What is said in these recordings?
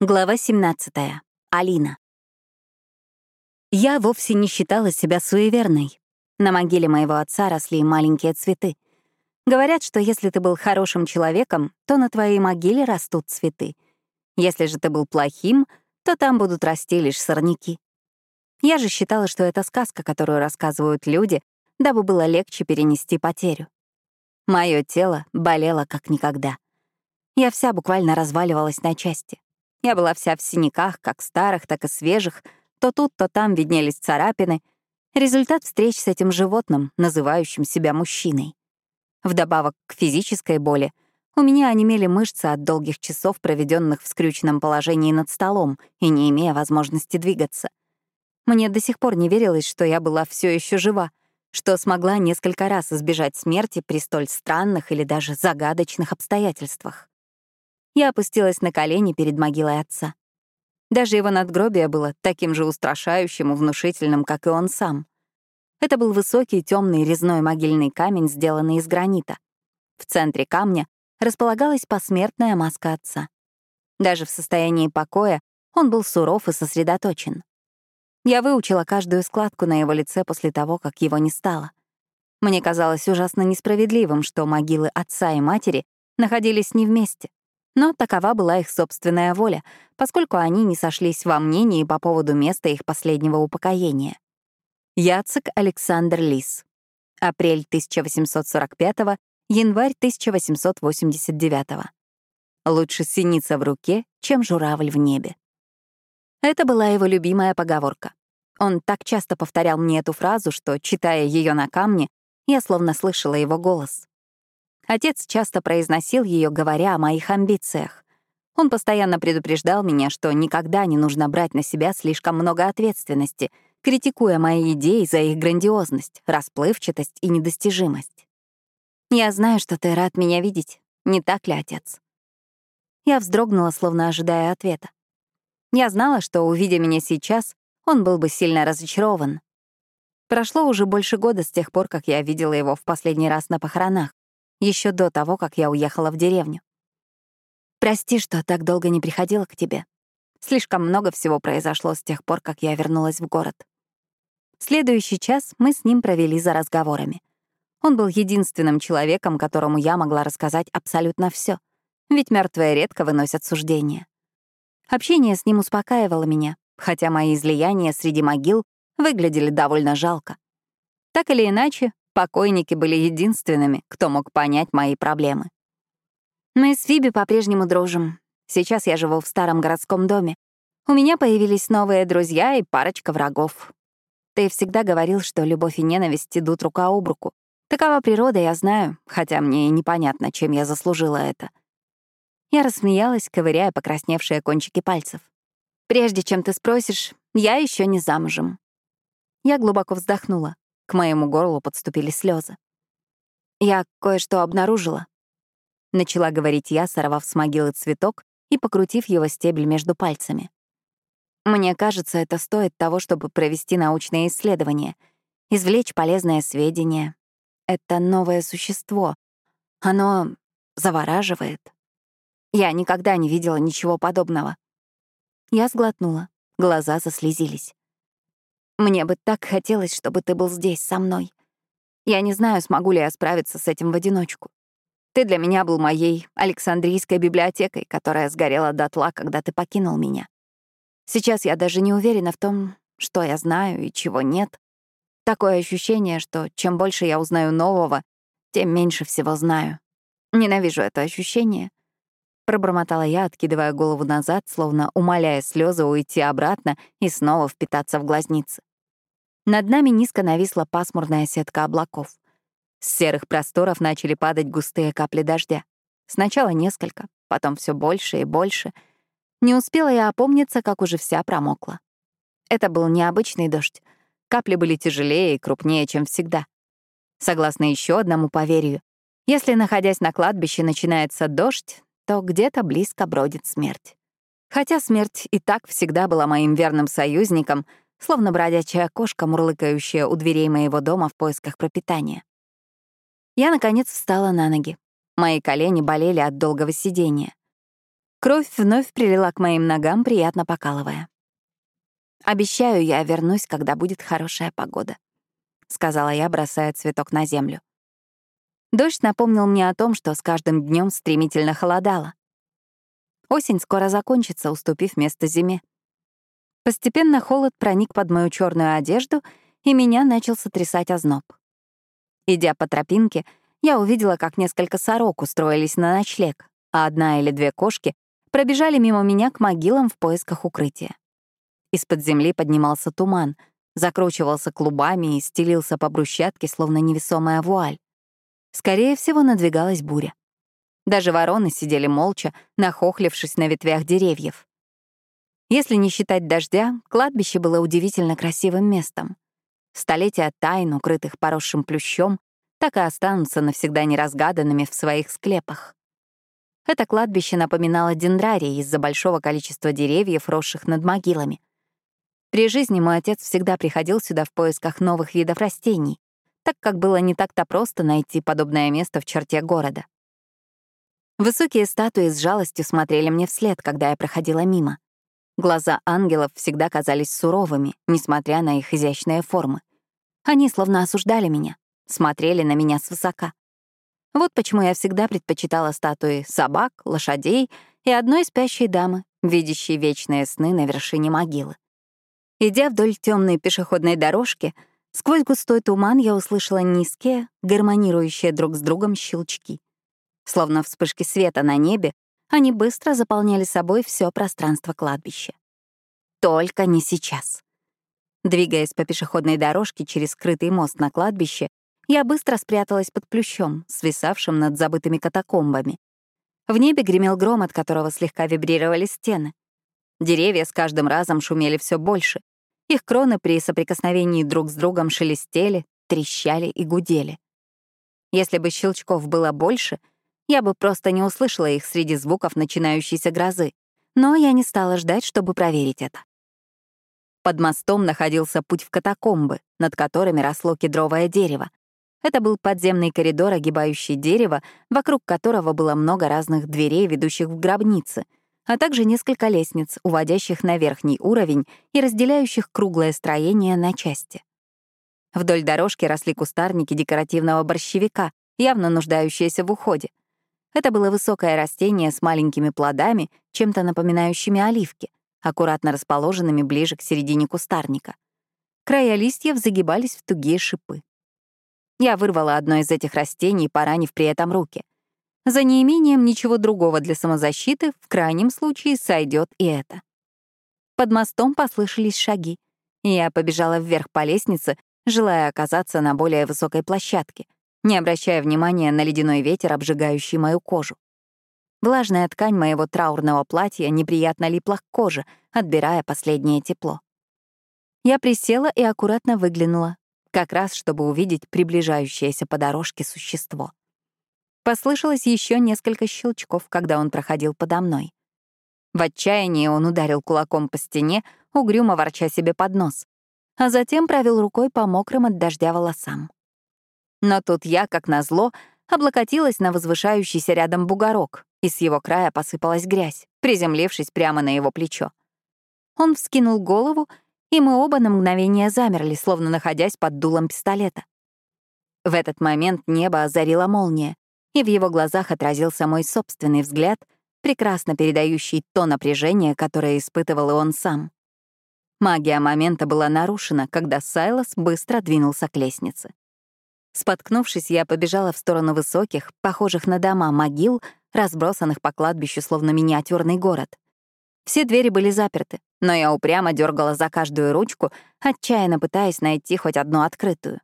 Глава 17. Алина. Я вовсе не считала себя суеверной. На могиле моего отца росли маленькие цветы. Говорят, что если ты был хорошим человеком, то на твоей могиле растут цветы. Если же ты был плохим, то там будут расти лишь сорняки. Я же считала, что это сказка, которую рассказывают люди, дабы было легче перенести потерю. Мое тело болело как никогда. Я вся буквально разваливалась на части. Я была вся в синяках, как старых, так и свежих. То тут, то там виднелись царапины. Результат встреч с этим животным, называющим себя мужчиной. Вдобавок к физической боли, у меня онемели мышцы от долгих часов, проведенных в скрюченном положении над столом и не имея возможности двигаться. Мне до сих пор не верилось, что я была все еще жива, что смогла несколько раз избежать смерти при столь странных или даже загадочных обстоятельствах. Я опустилась на колени перед могилой отца. Даже его надгробие было таким же устрашающим и внушительным, как и он сам. Это был высокий темный резной могильный камень, сделанный из гранита. В центре камня располагалась посмертная маска отца. Даже в состоянии покоя он был суров и сосредоточен. Я выучила каждую складку на его лице после того, как его не стало. Мне казалось ужасно несправедливым, что могилы отца и матери находились не вместе. Но такова была их собственная воля, поскольку они не сошлись во мнении по поводу места их последнего упокоения. Яцек Александр Лис. Апрель 1845 январь 1889 Лучше синица в руке, чем журавль в небе. Это была его любимая поговорка. Он так часто повторял мне эту фразу, что, читая ее на камне, я словно слышала его голос. Отец часто произносил ее, говоря о моих амбициях. Он постоянно предупреждал меня, что никогда не нужно брать на себя слишком много ответственности, критикуя мои идеи за их грандиозность, расплывчатость и недостижимость. «Я знаю, что ты рад меня видеть, не так ли, отец?» Я вздрогнула, словно ожидая ответа. Я знала, что, увидя меня сейчас, он был бы сильно разочарован. Прошло уже больше года с тех пор, как я видела его в последний раз на похоронах еще до того, как я уехала в деревню. Прости, что так долго не приходила к тебе. Слишком много всего произошло с тех пор, как я вернулась в город. Следующий час мы с ним провели за разговорами. Он был единственным человеком, которому я могла рассказать абсолютно все, ведь мертвые редко выносят суждения. Общение с ним успокаивало меня, хотя мои излияния среди могил выглядели довольно жалко. Так или иначе, Покойники были единственными, кто мог понять мои проблемы. Мы с Фиби по-прежнему дружим. Сейчас я живу в старом городском доме. У меня появились новые друзья и парочка врагов. Ты всегда говорил, что любовь и ненависть идут рука об руку. Такова природа, я знаю, хотя мне и непонятно, чем я заслужила это. Я рассмеялась, ковыряя покрасневшие кончики пальцев. «Прежде чем ты спросишь, я еще не замужем». Я глубоко вздохнула. К моему горлу подступили слезы. «Я кое-что обнаружила», — начала говорить я, сорвав с могилы цветок и покрутив его стебель между пальцами. «Мне кажется, это стоит того, чтобы провести научное исследование, извлечь полезное сведения. Это новое существо. Оно завораживает. Я никогда не видела ничего подобного». Я сглотнула, глаза заслезились. Мне бы так хотелось, чтобы ты был здесь со мной. Я не знаю, смогу ли я справиться с этим в одиночку. Ты для меня был моей Александрийской библиотекой, которая сгорела дотла, когда ты покинул меня. Сейчас я даже не уверена в том, что я знаю и чего нет. Такое ощущение, что чем больше я узнаю нового, тем меньше всего знаю. Ненавижу это ощущение. Пробормотала я, откидывая голову назад, словно умоляя слезы уйти обратно и снова впитаться в глазницы. Над нами низко нависла пасмурная сетка облаков. С серых просторов начали падать густые капли дождя. Сначала несколько, потом все больше и больше. Не успела я опомниться, как уже вся промокла. Это был необычный дождь. Капли были тяжелее и крупнее, чем всегда. Согласно еще одному поверью, если, находясь на кладбище, начинается дождь, то где-то близко бродит смерть. Хотя смерть и так всегда была моим верным союзником — словно бродячая кошка, мурлыкающая у дверей моего дома в поисках пропитания. Я, наконец, встала на ноги. Мои колени болели от долгого сидения. Кровь вновь прилила к моим ногам, приятно покалывая. «Обещаю, я вернусь, когда будет хорошая погода», — сказала я, бросая цветок на землю. Дождь напомнил мне о том, что с каждым днем стремительно холодало. Осень скоро закончится, уступив место зиме. Постепенно холод проник под мою черную одежду, и меня начал сотрясать озноб. Идя по тропинке, я увидела, как несколько сорок устроились на ночлег, а одна или две кошки пробежали мимо меня к могилам в поисках укрытия. Из-под земли поднимался туман, закручивался клубами и стелился по брусчатке, словно невесомая вуаль. Скорее всего, надвигалась буря. Даже вороны сидели молча, нахохлившись на ветвях деревьев. Если не считать дождя, кладбище было удивительно красивым местом. Столетия тайн, укрытых поросшим плющом, так и останутся навсегда неразгаданными в своих склепах. Это кладбище напоминало дендрарий из-за большого количества деревьев, росших над могилами. При жизни мой отец всегда приходил сюда в поисках новых видов растений, так как было не так-то просто найти подобное место в черте города. Высокие статуи с жалостью смотрели мне вслед, когда я проходила мимо. Глаза ангелов всегда казались суровыми, несмотря на их изящные формы. Они словно осуждали меня, смотрели на меня свысока. Вот почему я всегда предпочитала статуи собак, лошадей и одной спящей дамы, видящей вечные сны на вершине могилы. Идя вдоль темной пешеходной дорожки, сквозь густой туман я услышала низкие, гармонирующие друг с другом щелчки. Словно вспышки света на небе, они быстро заполняли собой все пространство кладбища. Только не сейчас. Двигаясь по пешеходной дорожке через скрытый мост на кладбище, я быстро спряталась под плющом, свисавшим над забытыми катакомбами. В небе гремел гром, от которого слегка вибрировали стены. Деревья с каждым разом шумели все больше. Их кроны при соприкосновении друг с другом шелестели, трещали и гудели. Если бы щелчков было больше, я бы просто не услышала их среди звуков начинающейся грозы. Но я не стала ждать, чтобы проверить это. Под мостом находился путь в катакомбы, над которыми росло кедровое дерево. Это был подземный коридор, огибающий дерево, вокруг которого было много разных дверей, ведущих в гробницы, а также несколько лестниц, уводящих на верхний уровень и разделяющих круглое строение на части. Вдоль дорожки росли кустарники декоративного борщевика, явно нуждающиеся в уходе. Это было высокое растение с маленькими плодами, чем-то напоминающими оливки, аккуратно расположенными ближе к середине кустарника. Края листьев загибались в тугие шипы. Я вырвала одно из этих растений, поранив при этом руки. За неимением ничего другого для самозащиты в крайнем случае сойдет и это. Под мостом послышались шаги, и я побежала вверх по лестнице, желая оказаться на более высокой площадке, не обращая внимания на ледяной ветер, обжигающий мою кожу. Влажная ткань моего траурного платья неприятно липла к коже, отбирая последнее тепло. Я присела и аккуратно выглянула, как раз чтобы увидеть приближающееся по дорожке существо. Послышалось еще несколько щелчков, когда он проходил подо мной. В отчаянии он ударил кулаком по стене, угрюмо ворча себе под нос, а затем провел рукой по мокрым от дождя волосам. Но тут я, как назло, облокотилась на возвышающийся рядом бугорок, и с его края посыпалась грязь, приземлившись прямо на его плечо. Он вскинул голову и мы оба на мгновение замерли, словно находясь под дулом пистолета. В этот момент небо озарила молния, и в его глазах отразился мой собственный взгляд, прекрасно передающий то напряжение, которое испытывал и он сам. Магия момента была нарушена, когда Сайлос быстро двинулся к лестнице. Споткнувшись, я побежала в сторону высоких, похожих на дома могил, разбросанных по кладбищу, словно миниатюрный город. Все двери были заперты, но я упрямо дергала за каждую ручку, отчаянно пытаясь найти хоть одну открытую.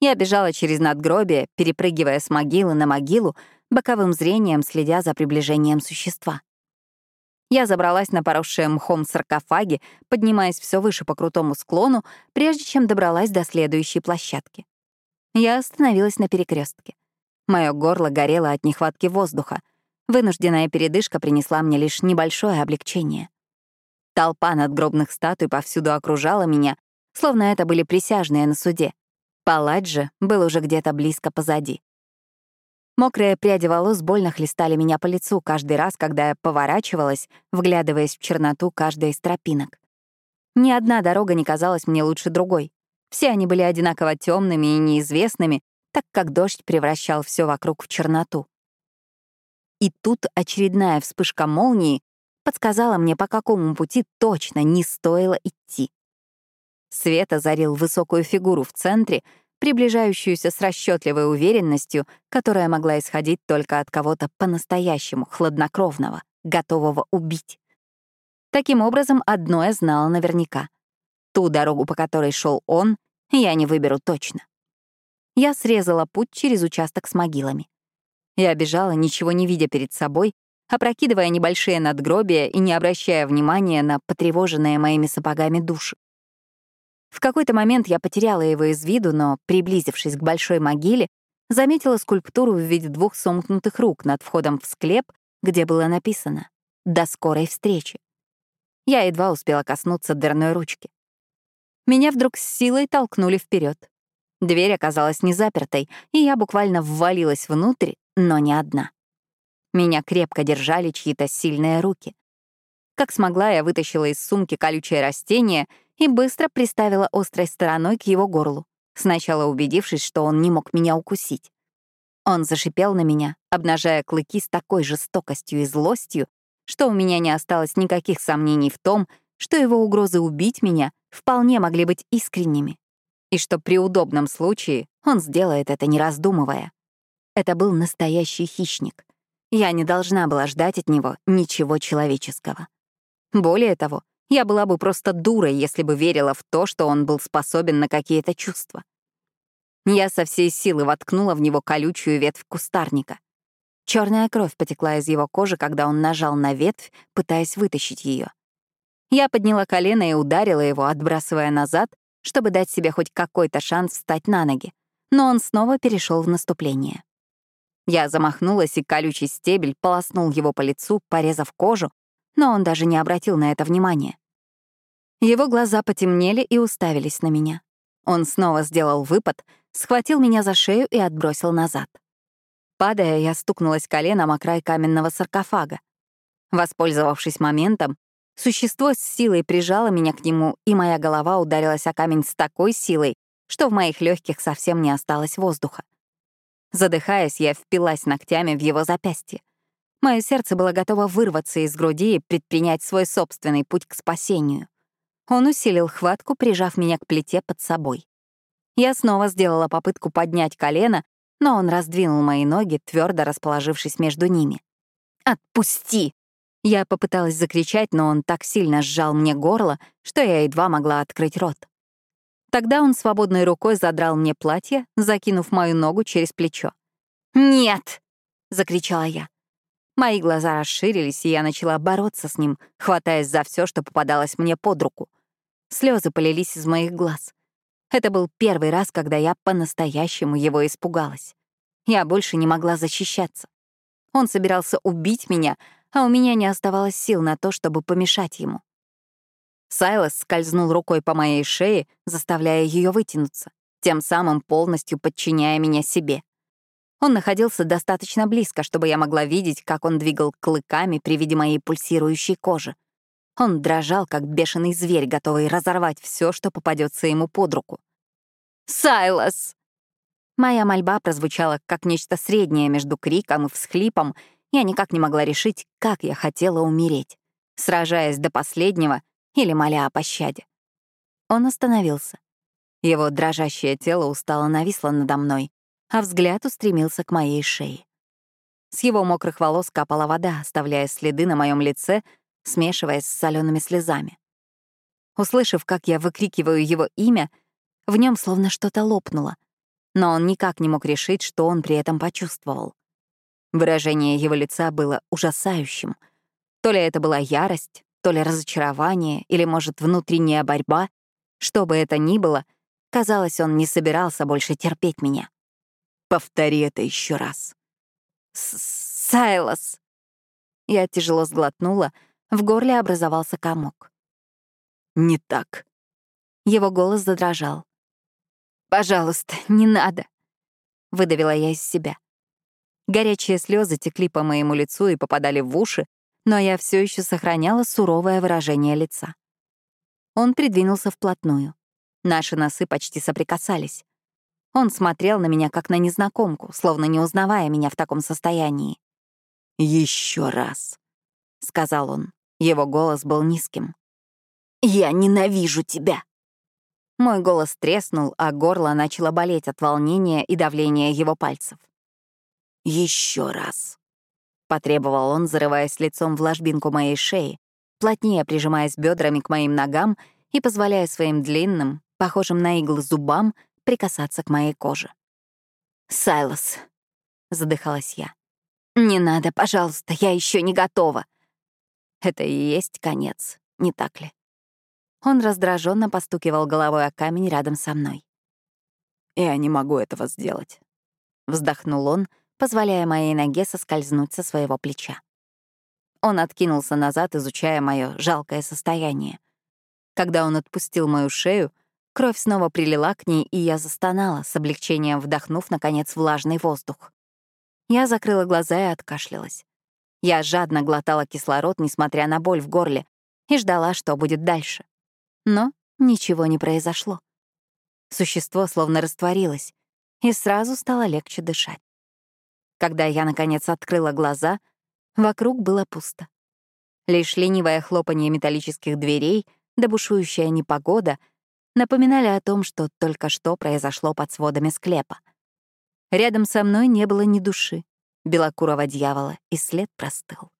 Я бежала через надгробие, перепрыгивая с могилы на могилу, боковым зрением следя за приближением существа. Я забралась на поросшие мхом саркофаги, поднимаясь все выше по крутому склону, прежде чем добралась до следующей площадки. Я остановилась на перекрестке. Мое горло горело от нехватки воздуха — Вынужденная передышка принесла мне лишь небольшое облегчение. Толпа надгробных статуй повсюду окружала меня, словно это были присяжные на суде. Палач же был уже где-то близко позади. Мокрые пряди волос больно хлестали меня по лицу каждый раз, когда я поворачивалась, вглядываясь в черноту каждой из тропинок. Ни одна дорога не казалась мне лучше другой. Все они были одинаково темными и неизвестными, так как дождь превращал все вокруг в черноту. И тут очередная вспышка молнии подсказала мне, по какому пути точно не стоило идти. Свет озарил высокую фигуру в центре, приближающуюся с расчетливой уверенностью, которая могла исходить только от кого-то по-настоящему хладнокровного, готового убить. Таким образом, одно я знала наверняка. Ту дорогу, по которой шел он, я не выберу точно. Я срезала путь через участок с могилами. Я бежала, ничего не видя перед собой, опрокидывая небольшие надгробия и не обращая внимания на потревоженные моими сапогами души. В какой-то момент я потеряла его из виду, но, приблизившись к большой могиле, заметила скульптуру в виде двух сомкнутых рук над входом в склеп, где было написано «До скорой встречи». Я едва успела коснуться дверной ручки. Меня вдруг с силой толкнули вперед. Дверь оказалась не запертой, и я буквально ввалилась внутрь, но не одна. Меня крепко держали чьи-то сильные руки. Как смогла, я вытащила из сумки колючее растение — и быстро приставила острой стороной к его горлу, сначала убедившись, что он не мог меня укусить. Он зашипел на меня, обнажая клыки с такой жестокостью и злостью, что у меня не осталось никаких сомнений в том, что его угрозы убить меня вполне могли быть искренними, и что при удобном случае он сделает это не раздумывая. Это был настоящий хищник. Я не должна была ждать от него ничего человеческого. Более того, я была бы просто дурой, если бы верила в то, что он был способен на какие-то чувства. Я со всей силы воткнула в него колючую ветвь кустарника. Черная кровь потекла из его кожи, когда он нажал на ветвь, пытаясь вытащить ее. Я подняла колено и ударила его, отбрасывая назад, чтобы дать себе хоть какой-то шанс встать на ноги. Но он снова перешел в наступление. Я замахнулась, и колючий стебель полоснул его по лицу, порезав кожу, но он даже не обратил на это внимания. Его глаза потемнели и уставились на меня. Он снова сделал выпад, схватил меня за шею и отбросил назад. Падая, я стукнулась коленом о край каменного саркофага. Воспользовавшись моментом, существо с силой прижало меня к нему, и моя голова ударилась о камень с такой силой, что в моих легких совсем не осталось воздуха. Задыхаясь, я впилась ногтями в его запястье. Мое сердце было готово вырваться из груди и предпринять свой собственный путь к спасению. Он усилил хватку, прижав меня к плите под собой. Я снова сделала попытку поднять колено, но он раздвинул мои ноги, твердо расположившись между ними. «Отпусти!» Я попыталась закричать, но он так сильно сжал мне горло, что я едва могла открыть рот. Тогда он свободной рукой задрал мне платье, закинув мою ногу через плечо. «Нет!» — закричала я. Мои глаза расширились, и я начала бороться с ним, хватаясь за все, что попадалось мне под руку. Слезы полились из моих глаз. Это был первый раз, когда я по-настоящему его испугалась. Я больше не могла защищаться. Он собирался убить меня, а у меня не оставалось сил на то, чтобы помешать ему. Сайлос скользнул рукой по моей шее, заставляя ее вытянуться, тем самым полностью подчиняя меня себе. Он находился достаточно близко, чтобы я могла видеть, как он двигал клыками при виде моей пульсирующей кожи. Он дрожал, как бешеный зверь, готовый разорвать все, что попадется ему под руку. «Сайлас!» Моя мольба прозвучала как нечто среднее между криком и всхлипом. Я никак не могла решить, как я хотела умереть, сражаясь до последнего или моля о пощаде. Он остановился. Его дрожащее тело устало нависло надо мной, а взгляд устремился к моей шее. С его мокрых волос капала вода, оставляя следы на моем лице, смешиваясь с солеными слезами. Услышав, как я выкрикиваю его имя, в нем словно что-то лопнуло, но он никак не мог решить, что он при этом почувствовал. Выражение его лица было ужасающим. То ли это была ярость, то ли разочарование, или, может, внутренняя борьба. Что бы это ни было, казалось, он не собирался больше терпеть меня. Повтори это еще раз. Сайлос. Я тяжело сглотнула, в горле образовался комок. Не так. Его голос задрожал. «Пожалуйста, не надо», — выдавила я из себя. Горячие слезы текли по моему лицу и попадали в уши, но я все еще сохраняла суровое выражение лица. Он придвинулся вплотную. Наши носы почти соприкасались. Он смотрел на меня как на незнакомку, словно не узнавая меня в таком состоянии. Еще раз», — сказал он. Его голос был низким. «Я ненавижу тебя!» Мой голос треснул, а горло начало болеть от волнения и давления его пальцев. Еще раз», — потребовал он, зарываясь лицом в ложбинку моей шеи, плотнее прижимаясь бедрами к моим ногам и позволяя своим длинным, похожим на иглы зубам, прикасаться к моей коже. «Сайлос», — задыхалась я. «Не надо, пожалуйста, я еще не готова». Это и есть конец, не так ли? Он раздраженно постукивал головой о камень рядом со мной. «Я не могу этого сделать», — вздохнул он, позволяя моей ноге соскользнуть со своего плеча. Он откинулся назад, изучая мое жалкое состояние. Когда он отпустил мою шею, кровь снова прилила к ней, и я застонала, с облегчением вдохнув, наконец, влажный воздух. Я закрыла глаза и откашлялась. Я жадно глотала кислород, несмотря на боль в горле, и ждала, что будет дальше. Но ничего не произошло. Существо словно растворилось, и сразу стало легче дышать. Когда я, наконец, открыла глаза, вокруг было пусто. Лишь ленивое хлопанье металлических дверей да непогода напоминали о том, что только что произошло под сводами склепа. Рядом со мной не было ни души, белокурого дьявола, и след простыл.